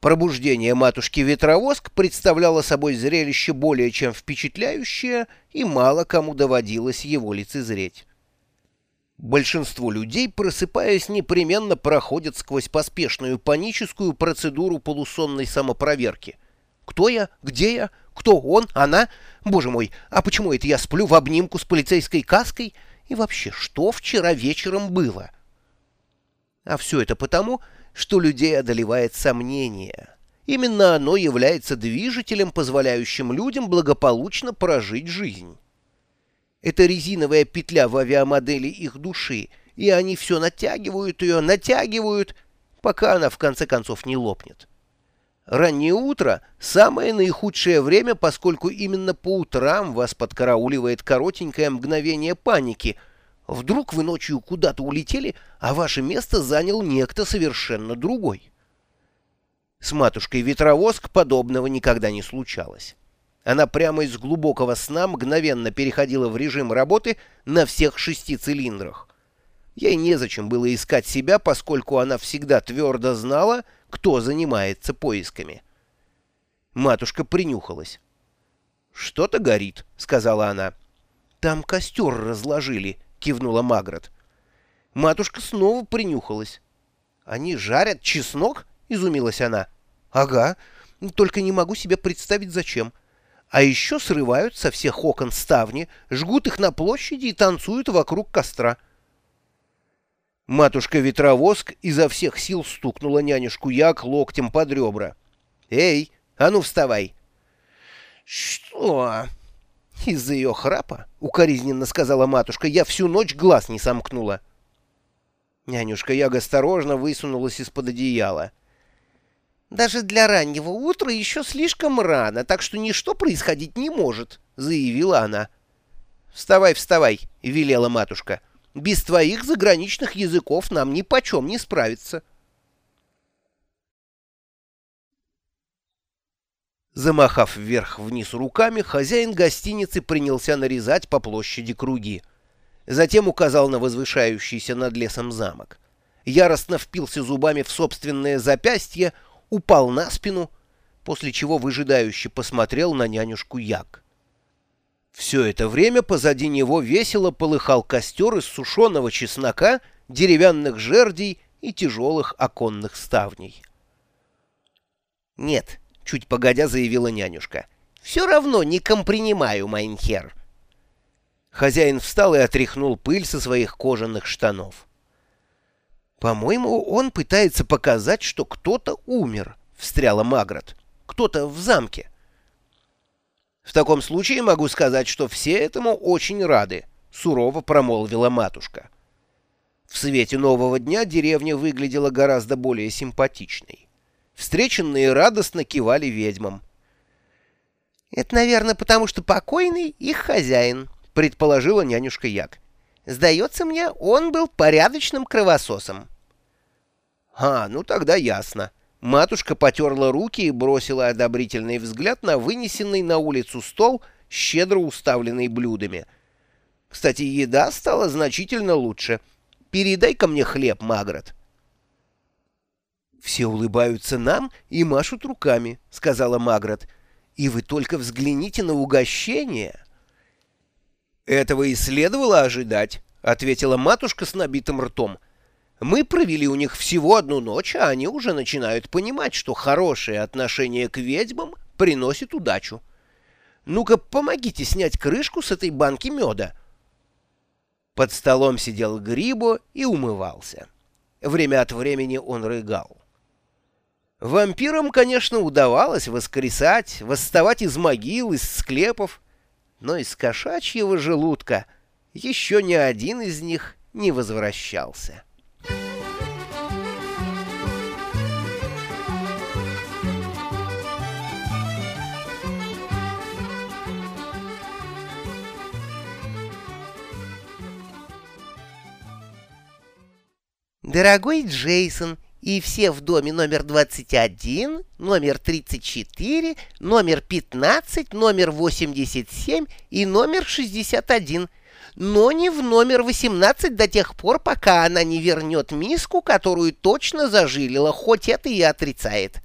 Пробуждение матушки-ветровоск представляло собой зрелище более чем впечатляющее, и мало кому доводилось его лицезреть. Большинство людей, просыпаясь, непременно проходят сквозь поспешную паническую процедуру полусонной самопроверки. Кто я? Где я? Кто он? Она? Боже мой, а почему это я сплю в обнимку с полицейской каской? И вообще, что вчера вечером было? А все это потому, что людей одолевает сомнение. Именно оно является движителем, позволяющим людям благополучно прожить жизнь. Это резиновая петля в авиамодели их души, и они все натягивают ее, натягивают, пока она в конце концов не лопнет. Раннее утро — самое наихудшее время, поскольку именно по утрам вас подкарауливает коротенькое мгновение паники — Вдруг вы ночью куда-то улетели, а ваше место занял некто совершенно другой. С матушкой-ветровоск подобного никогда не случалось. Она прямо из глубокого сна мгновенно переходила в режим работы на всех шести цилиндрах. Ей незачем было искать себя, поскольку она всегда твердо знала, кто занимается поисками. Матушка принюхалась. «Что-то горит», — сказала она. «Там костер разложили», — кивнула Магрот. Матушка снова принюхалась. «Они жарят чеснок?» — изумилась она. «Ага, только не могу себе представить, зачем. А еще срывают со всех окон ставни, жгут их на площади и танцуют вокруг костра». Матушка-ветровоск изо всех сил стукнула нянюшку Як локтем под ребра. «Эй, а ну вставай!» «Что?» «Из-за ее храпа, — укоризненно сказала матушка, — я всю ночь глаз не сомкнула». Нянюшка Яга осторожно высунулась из-под одеяла. «Даже для раннего утра еще слишком рано, так что ничто происходить не может», — заявила она. «Вставай, вставай», — велела матушка. «Без твоих заграничных языков нам ни почем не справиться». Замахав вверх-вниз руками, хозяин гостиницы принялся нарезать по площади круги. Затем указал на возвышающийся над лесом замок. Яростно впился зубами в собственное запястье, упал на спину, после чего выжидающе посмотрел на нянюшку Як. Все это время позади него весело полыхал костер из сушеного чеснока, деревянных жердей и тяжелых оконных ставней. «Нет», чуть погодя заявила нянюшка. «Все равно не компринимаю, mein Herr». Хозяин встал и отряхнул пыль со своих кожаных штанов. «По-моему, он пытается показать, что кто-то умер», — встряла Маграт. «Кто-то в замке». «В таком случае могу сказать, что все этому очень рады», — сурово промолвила матушка. В свете нового дня деревня выглядела гораздо более симпатичной. Встреченные радостно кивали ведьмам. «Это, наверное, потому что покойный их хозяин», — предположила нянюшка Як. «Сдается мне, он был порядочным кровососом». «А, ну тогда ясно». Матушка потерла руки и бросила одобрительный взгляд на вынесенный на улицу стол, щедро уставленный блюдами. «Кстати, еда стала значительно лучше. Передай-ка мне хлеб, Магрот». «Все улыбаются нам и машут руками», — сказала Магрот. «И вы только взгляните на угощение». «Этого и следовало ожидать», — ответила матушка с набитым ртом. «Мы провели у них всего одну ночь, а они уже начинают понимать, что хорошее отношение к ведьмам приносит удачу. Ну-ка, помогите снять крышку с этой банки меда». Под столом сидел Грибо и умывался. Время от времени он рыгал. Вампирам, конечно, удавалось воскресать, восставать из могил, из склепов, но из кошачьего желудка еще ни один из них не возвращался. «Дорогой Джейсон, и все в доме номер 21, номер 34, номер 15, номер 87 и номер 61, но не в номер 18 до тех пор, пока она не вернет миску, которую точно зажилила, хоть это и отрицает.